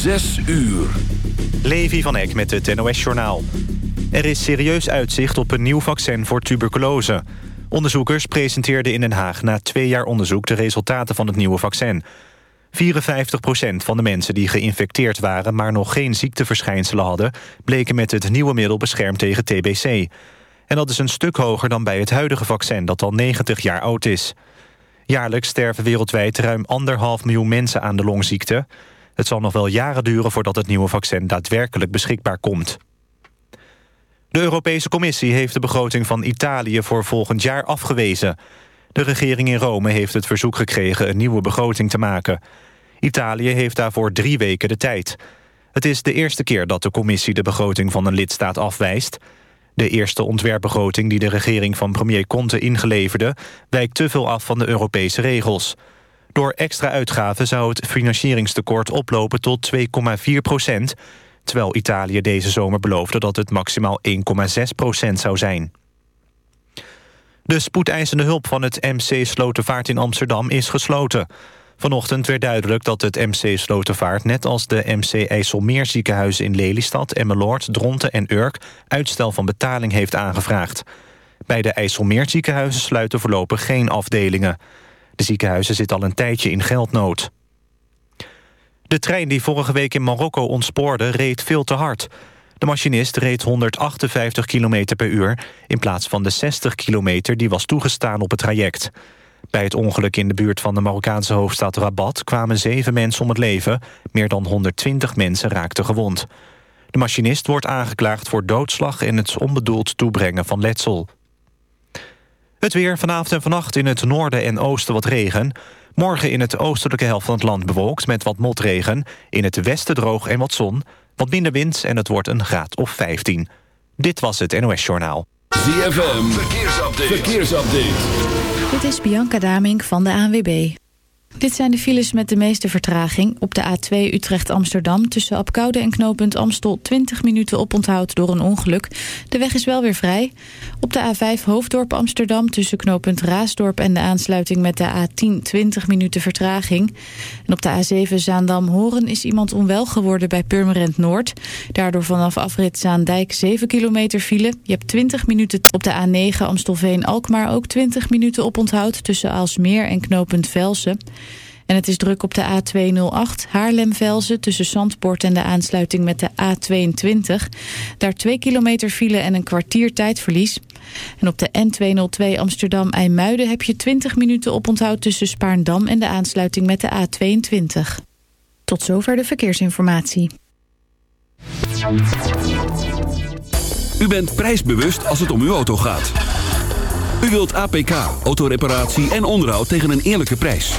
Zes uur. Levi van Eck met het NOS-journaal. Er is serieus uitzicht op een nieuw vaccin voor tuberculose. Onderzoekers presenteerden in Den Haag na twee jaar onderzoek... de resultaten van het nieuwe vaccin. 54% van de mensen die geïnfecteerd waren... maar nog geen ziekteverschijnselen hadden... bleken met het nieuwe middel beschermd tegen TBC. En dat is een stuk hoger dan bij het huidige vaccin... dat al 90 jaar oud is. Jaarlijks sterven wereldwijd ruim anderhalf miljoen mensen aan de longziekte. Het zal nog wel jaren duren voordat het nieuwe vaccin daadwerkelijk beschikbaar komt. De Europese Commissie heeft de begroting van Italië voor volgend jaar afgewezen. De regering in Rome heeft het verzoek gekregen een nieuwe begroting te maken. Italië heeft daarvoor drie weken de tijd. Het is de eerste keer dat de commissie de begroting van een lidstaat afwijst. De eerste ontwerpbegroting die de regering van premier Conte ingeleverde... wijkt te veel af van de Europese regels. Door extra uitgaven zou het financieringstekort oplopen tot 2,4 procent... terwijl Italië deze zomer beloofde dat het maximaal 1,6 procent zou zijn. De spoedeisende hulp van het MC Slotervaart in Amsterdam is gesloten. Vanochtend werd duidelijk dat het MC Slotervaart... net als de MC IJsselmeer ziekenhuizen in Lelystad, Emmeloord, Dronten en Urk... uitstel van betaling heeft aangevraagd. Bij de IJsselmeer ziekenhuizen sluiten voorlopig geen afdelingen. De ziekenhuizen zitten al een tijdje in geldnood. De trein die vorige week in Marokko ontspoorde reed veel te hard. De machinist reed 158 km per uur... in plaats van de 60 km die was toegestaan op het traject. Bij het ongeluk in de buurt van de Marokkaanse hoofdstad Rabat... kwamen zeven mensen om het leven. Meer dan 120 mensen raakten gewond. De machinist wordt aangeklaagd voor doodslag... en het onbedoeld toebrengen van letsel. Het weer vanavond en vannacht in het noorden en oosten wat regen. Morgen in het oostelijke helft van het land bewolkt met wat motregen. In het westen droog en wat zon. Wat minder wind en het wordt een graad of 15. Dit was het NOS Journaal. ZFM, verkeersupdate. verkeersupdate. Dit is Bianca Damink van de ANWB. Dit zijn de files met de meeste vertraging. Op de A2 Utrecht-Amsterdam tussen Apkoude en knooppunt Amstel... 20 minuten oponthoud door een ongeluk. De weg is wel weer vrij. Op de A5 Hoofddorp Amsterdam tussen knooppunt Raasdorp... en de aansluiting met de A10 20 minuten vertraging. En op de A7 Zaandam-Horen is iemand onwel geworden bij Purmerend Noord. Daardoor vanaf afrit Zaandijk 7 kilometer file. Je hebt 20 minuten op de A9 Amstelveen-Alkmaar... ook 20 minuten oponthoud tussen Aalsmeer en knooppunt Velsen... En het is druk op de A208 Haarlem-Velzen tussen Zandpoort en de aansluiting met de A22. Daar twee kilometer file en een kwartier tijdverlies. En op de N202 Amsterdam-IJmuiden heb je 20 minuten oponthoud tussen Spaarndam en de aansluiting met de A22. Tot zover de verkeersinformatie. U bent prijsbewust als het om uw auto gaat. U wilt APK, autoreparatie en onderhoud tegen een eerlijke prijs.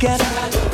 together.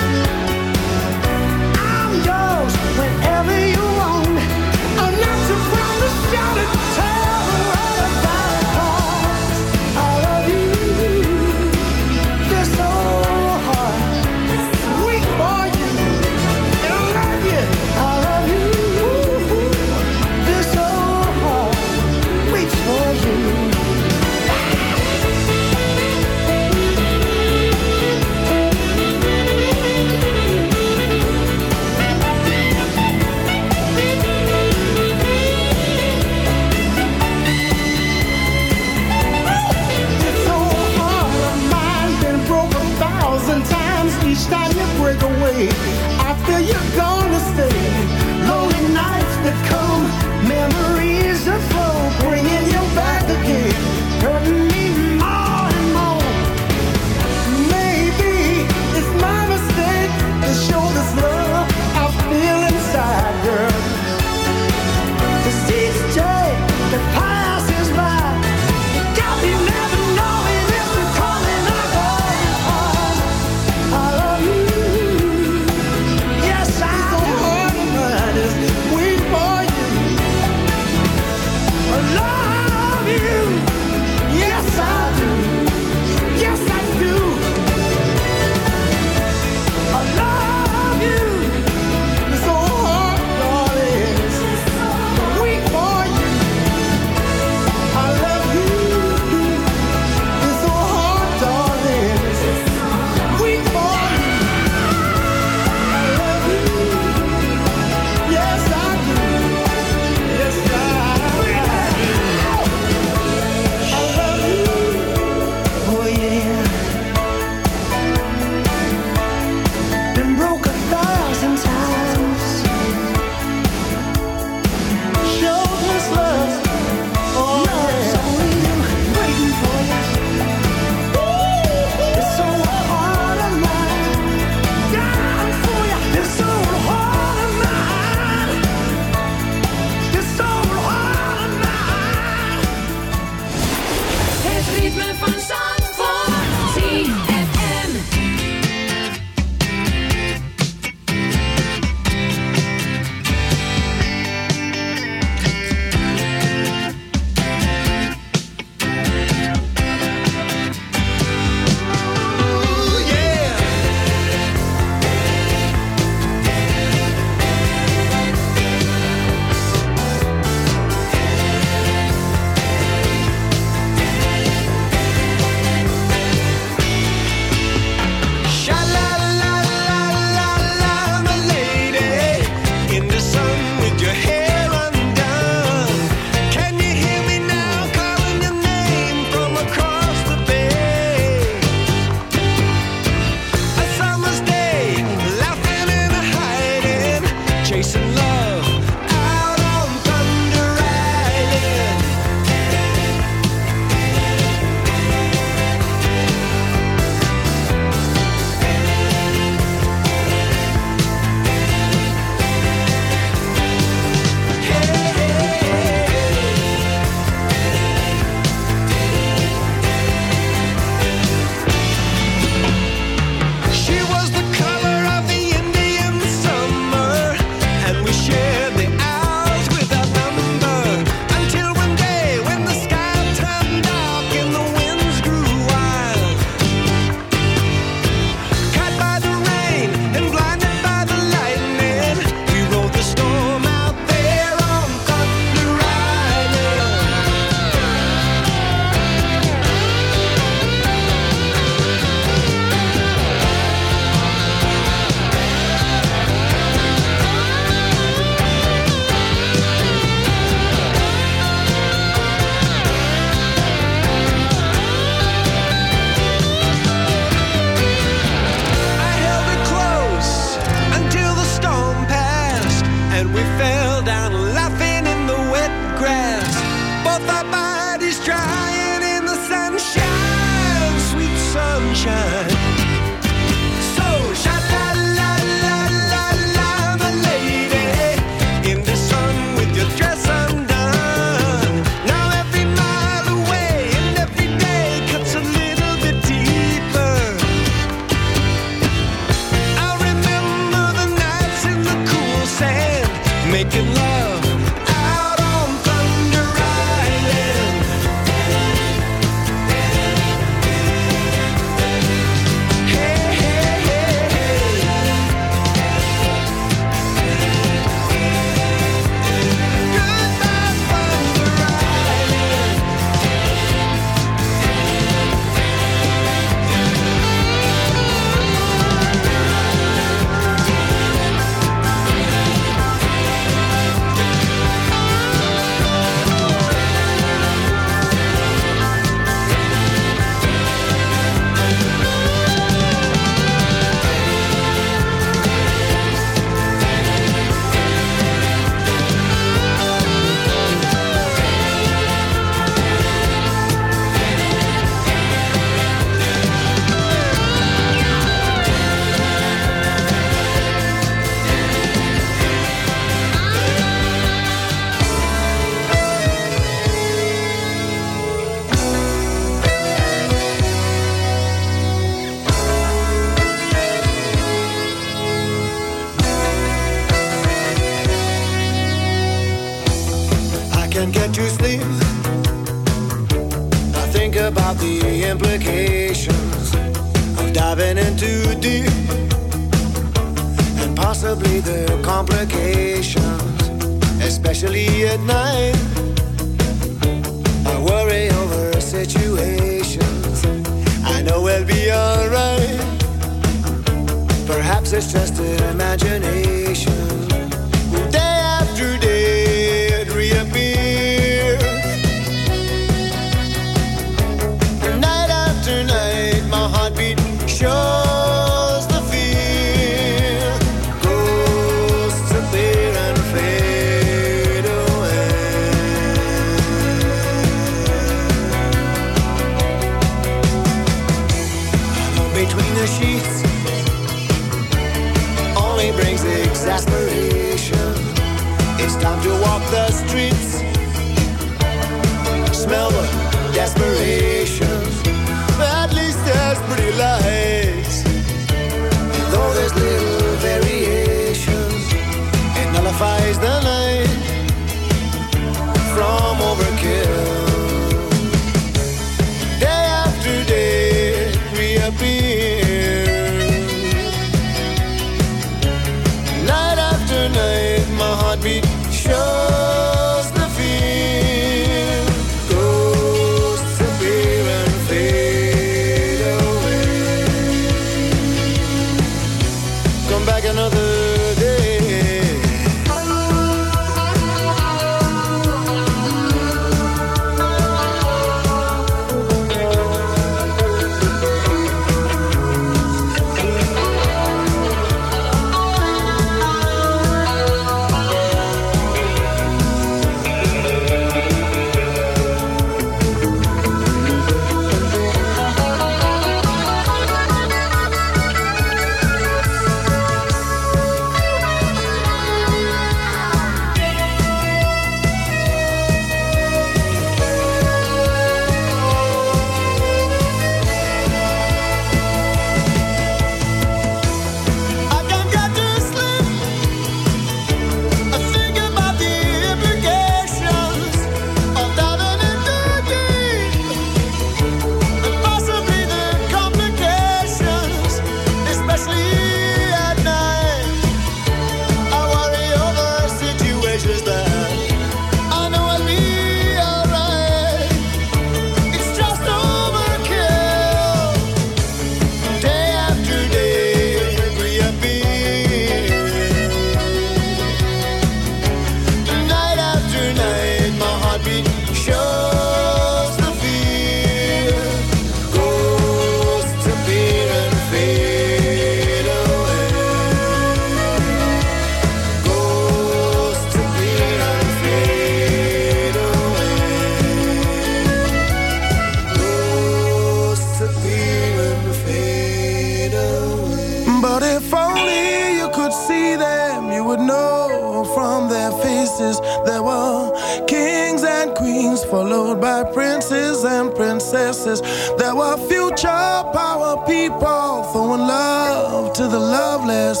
places. There were future power people throwing love to the loveless,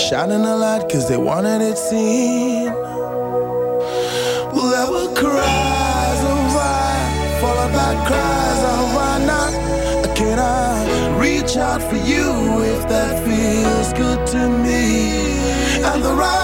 shining a light cause they wanted it seen. Well, there were cries of why, followed by cries of why not? Can I reach out for you if that feels good to me? And the right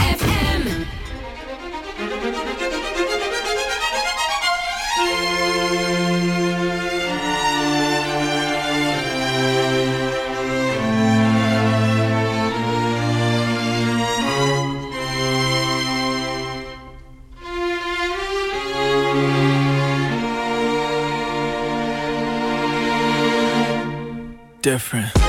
different.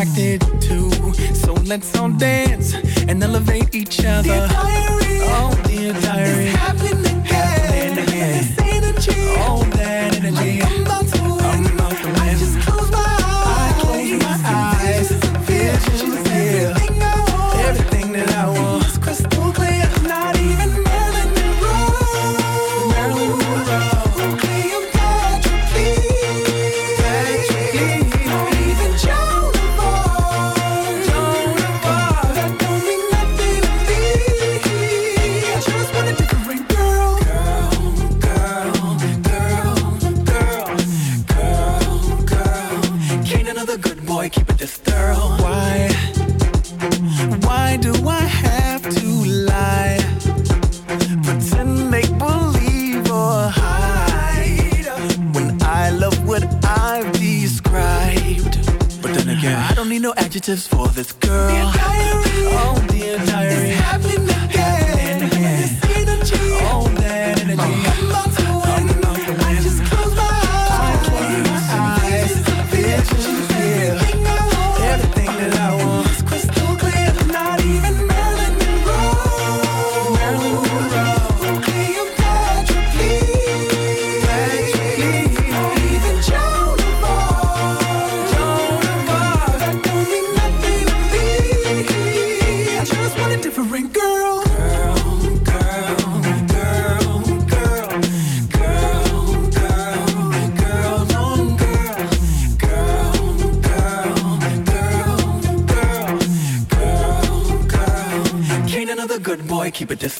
attracted to. So let's all dance and elevate each other. Dear diary, oh dear diary, it's happening again. Happening again. This ain't a dream. Oh, initiatives for this girl. keep it this.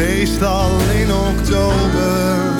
Meestal in oktober.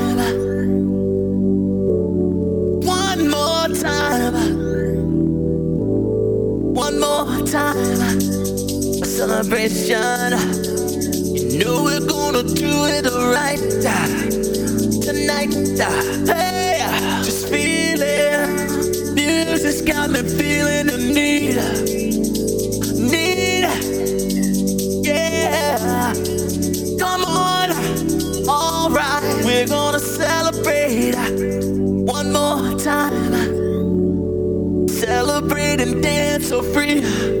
time, a celebration. You know we're gonna do it right tonight. Hey, just feeling. Music's got me feeling the need, need. Yeah, come on, alright. We're gonna celebrate one more time. Celebrate and dance so free.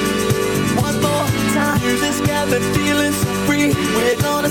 that feeling so free. We're gonna